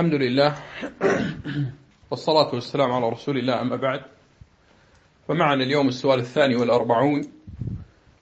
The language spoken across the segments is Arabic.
الحمد لله والصلاة والسلام على رسول الله أما بعد. فمعنا اليوم السؤال الثاني والأربعون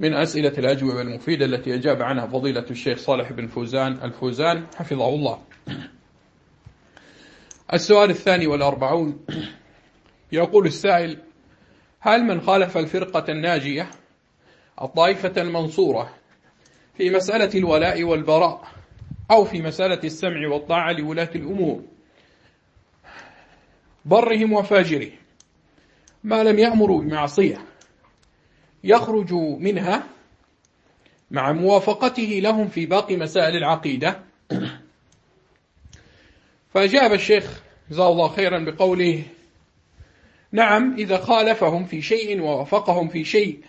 من أسئلة الأجوبة المفيدة التي أجاب عنها فضيلة الشيخ صالح بن فوزان الفوزان حفظه الله. السؤال الثاني والأربعون يقول السائل هل من خالف الفرقة الناجية الطائفة المنصورة في مسألة الولاء والبراء أو في مسألة السمع والطاعة لولاة الأمور. برهم وفاجرهم ما لم يأمروا بمعصية. يخرج منها مع موافقته لهم في باقي مسائل العقيدة. فأجاب الشيخ جزاه الله خيرا بقوله نعم إذا خالفهم في شيء ووافقهم في شيء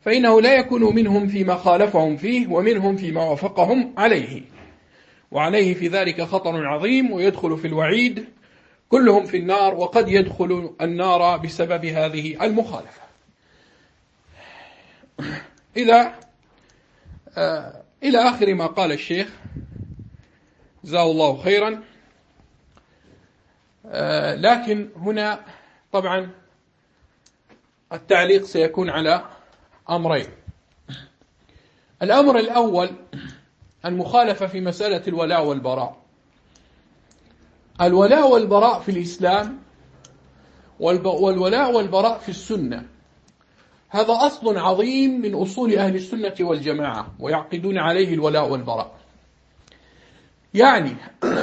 فإنه لا يكون منهم فيما خالفهم فيه ومنهم فيما وافقهم عليه. وعليه في ذلك خطر عظيم ويدخل في الوعيد. كلهم في النار وقد يدخل النار بسبب هذه المخالفة. آه إلى آخر ما قال الشيخ جزاه الله خيرا. لكن هنا طبعا التعليق سيكون على أمرين. الأمر الأول المخالفة في مسألة الولاء والبراء. الولاء والبراء في الإسلام والولاء والبراء في السنة. هذا أصل عظيم من أصول أهل السنة والجماعة ويعقدون عليه الولاء والبراء. يعني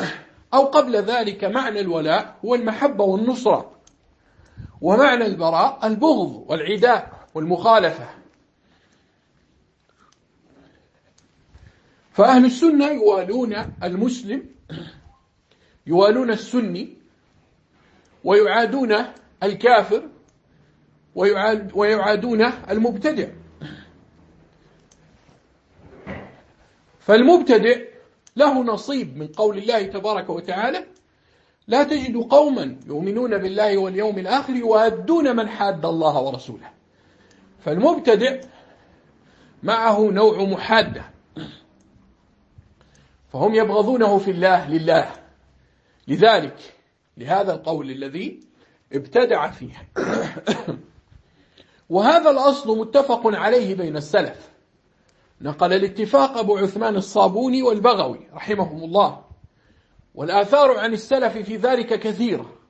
أو قبل ذلك معنى الولاء هو المحبة والنصرة ومعنى البراء البغض والعداء والمخالفة. فأهل السنة يوالون المسلم يوالون السني ويعادون الكافر ويعادون المبتدع. فالمبتدع له نصيب من قول الله تبارك وتعالى لا تجد قوما يؤمنون بالله واليوم الآخر يوادون من حاد الله ورسوله. فالمبتدع معه نوع محادة. فهم يبغضونه في الله لله. لذلك لهذا القول الذي ابتدع فيه. وهذا الأصل متفق عليه بين السلف. نقل الاتفاق أبو عثمان الصابوني والبغوي رحمهم الله. والآثار عن السلف في ذلك كثيرة.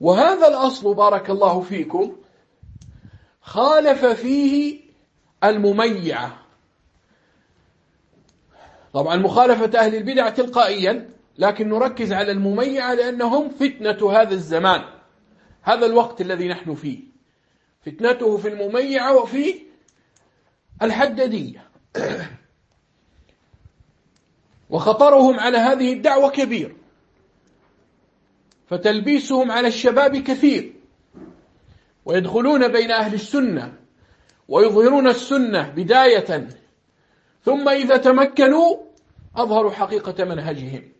وهذا الأصل بارك الله فيكم خالف فيه المميعة طبعا مخالفة أهل البدع تلقائيا لكن نركز على المميعة لأنهم فتنة هذا الزمان هذا الوقت الذي نحن فيه. فتنته في المميعة وفي الحددية. وخطرهم على هذه الدعوة كبير. فتلبيسهم على الشباب كثير. ويدخلون بين أهل السنة ويظهرون السنة بداية ثم إذا تمكنوا أظهروا حقيقة منهجهم.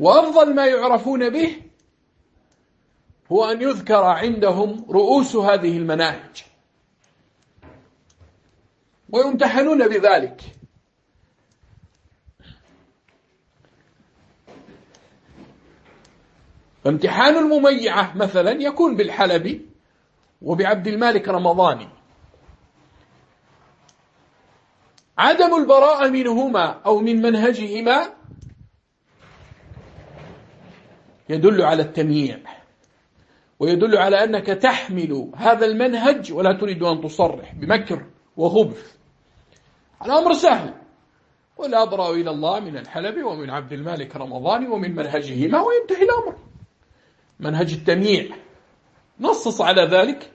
وأفضل ما يعرفون به هو أن يذكر عندهم رؤوس هذه المناهج. ويمتحنون بذلك. فامتحان المميعة مثلا يكون بالحلبي. وبعبد المالك رمضاني. عدم البراءة منهما أو من منهجهما يدل على التمييع ويدل على أنك تحمل هذا المنهج ولا تريد أن تصرح بمكر وخبث. الأمر سهل ولا أبرأ إلى الله من الحلبي ومن عبد المالك رمضاني ومن منهجهما وينتهي الأمر. منهج التمييع نصص على ذلك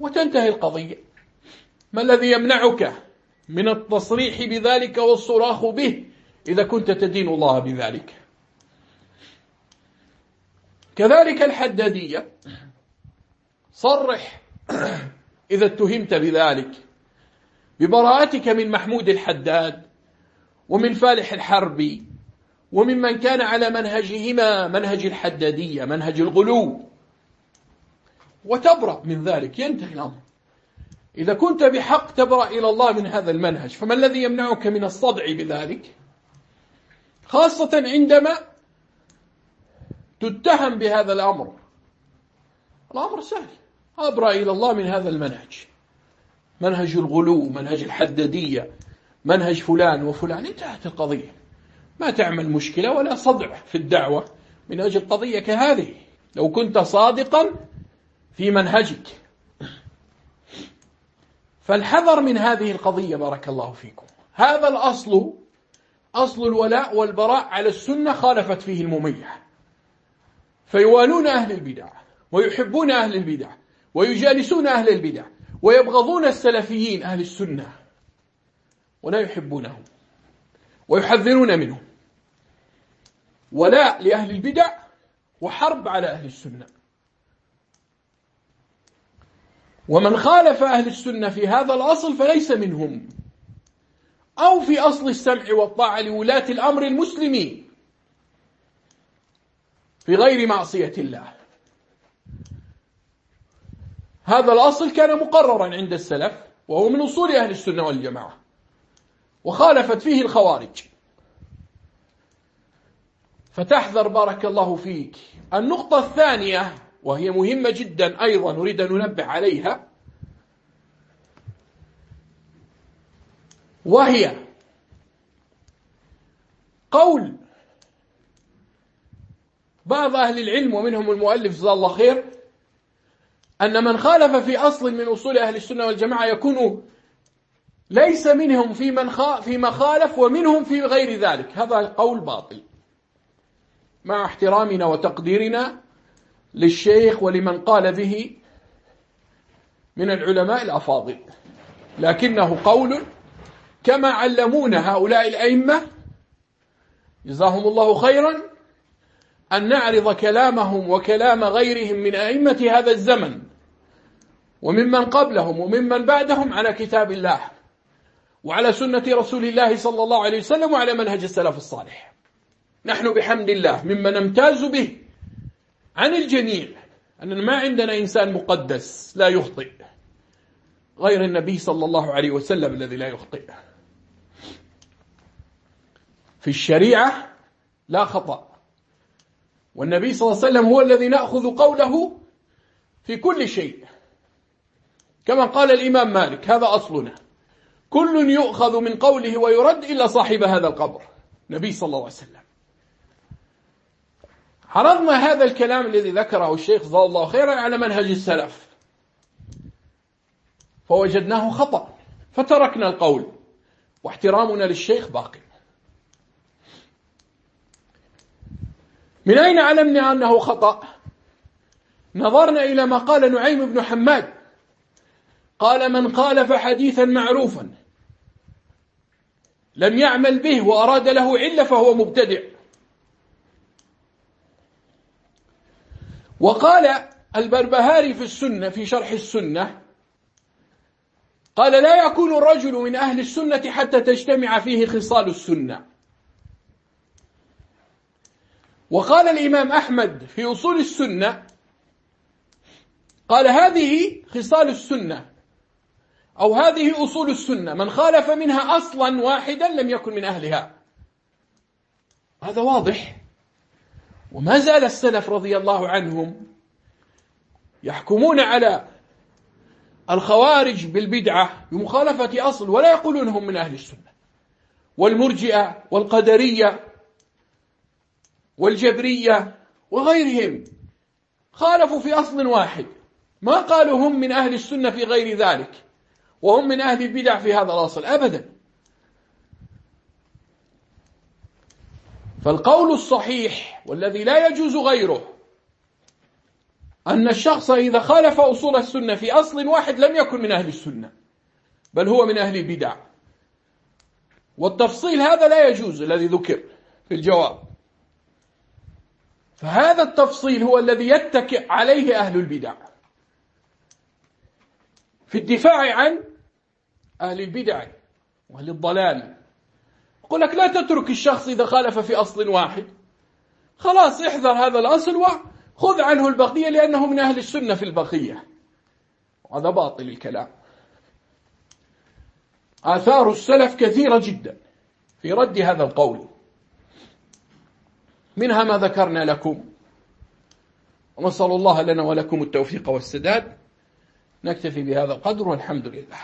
وتنتهي القضية. ما الذي يمنعك من التصريح بذلك والصراخ به إذا كنت تدين الله بذلك؟ كذلك الحدادية. صرح إذا اتهمت بذلك ببراءتك من محمود الحداد ومن فالح الحربي وممن كان على منهجهما منهج الحدادية منهج الغلو. وتبرأ من ذلك ينتهي الأمر. إذا كنت بحق تبرأ إلى الله من هذا المنهج فما الذي يمنعك من الصدع بذلك؟ خاصة عندما تتهم بهذا الأمر. الأمر سهل. أبرأ إلى الله من هذا المنهج. منهج الغلو منهج الحددية منهج فلان وفلان انتهت القضية. ما تعمل مشكلة ولا صدع في الدعوة من أجل قضية كهذه. لو كنت صادقا في منهجك. فالحذر من هذه القضية بارك الله فيكم. هذا الأصل أصل الولاء والبراء على السنة خالفت فيه الممية فيوالون أهل البدع ويحبون أهل البدع ويجالسون أهل البدع ويبغضون السلفيين أهل السنة ولا يحبونهم ويحذرون منهم. ولاء لأهل البدع وحرب على أهل السنة. ومن خالف أهل السنة في هذا الأصل فليس منهم. أو في أصل السمع والطاعة لولاة الأمر المسلمين في غير معصية الله. هذا الأصل كان مقررا عند السلف وهو من أصول أهل السنة والجماعة وخالفت فيه الخوارج. فتحذر بارك الله فيك. النقطة الثانية وهي مهمة جدا أيضا نريد أن ننبه عليها. وهي قول بعض أهل العلم ومنهم المؤلف جزاه الله خير أن من خالف في أصل من أصول أهل السنة والجماعة يكون ليس منهم في من فيما خالف ومنهم في غير ذلك. هذا قول باطل. مع احترامنا وتقديرنا للشيخ ولمن قال به من العلماء الأفاضل. لكنه قول كما علمونا هؤلاء الأئمة جزاهم الله خيرا أن نعرض كلامهم وكلام غيرهم من أئمة هذا الزمن وممن قبلهم وممن بعدهم على كتاب الله وعلى سنة رسول الله صلى الله عليه وسلم وعلى منهج السلف الصالح. نحن بحمد الله مما نمتاز به عن الجميع أننا ما عندنا إنسان مقدس لا يخطئ غير النبي صلى الله عليه وسلم الذي لا يخطئ. في الشريعة لا خطأ والنبي صلى الله عليه وسلم هو الذي نأخذ قوله في كل شيء. كما قال الإمام مالك هذا أصلنا. كل يؤخذ من قوله ويرد إلا صاحب هذا القبر نبي صلى الله عليه وسلم. عرضنا هذا الكلام الذي ذكره الشيخ جزاه الله خيرا على منهج السلف. فوجدناه خطأ. فتركنا القول. واحترامنا للشيخ باق. من أين علمنا أنه خطأ؟ نظرنا إلى ما قال نعيم بن حماد. قال من خالف حديثا معروفا لم يعمل به وأراد له علة فهو مبتدع. وقال البربهاري في السنة في شرح السنة قال لا يكون الرجل من أهل السنة حتى تجتمع فيه خصال السنة. وقال الإمام أحمد في أصول السنة قال هذه خصال السنة أو هذه أصول السنة من خالف منها أصلا واحدا لم يكن من أهلها. هذا واضح. وما زال السلف رضي الله عنهم يحكمون على الخوارج بالبدعة بمخالفة أصل ولا يقولون هم من أهل السنة. والمرجئة والقدرية والجبرية وغيرهم خالفوا في أصل واحد. ما قالوا هم من أهل السنة في غير ذلك وهم من أهل البدع في هذا الأصل أبدا. فالقول الصحيح والذي لا يجوز غيره أن الشخص إذا خالف أصول السنة في أصل واحد لم يكن من أهل السنة بل هو من أهل البدع. والتفصيل هذا لا يجوز الذي ذكر في الجواب. فهذا التفصيل هو الذي يتكئ عليه أهل البدع. في الدفاع عن أهل البدع وأهل الضلال يقول لك لا تترك الشخص إذا خالف في أصل واحد. خلاص احذر هذا الأصل وخذ عنه البقية لأنه من أهل السنة في البقية. هذا باطل الكلام. آثار السلف كثيرة جدا في رد هذا القول. منها ما ذكرنا لكم. ونسأل الله لنا ولكم التوفيق والسداد. نكتفي بهذا القدر والحمد لله.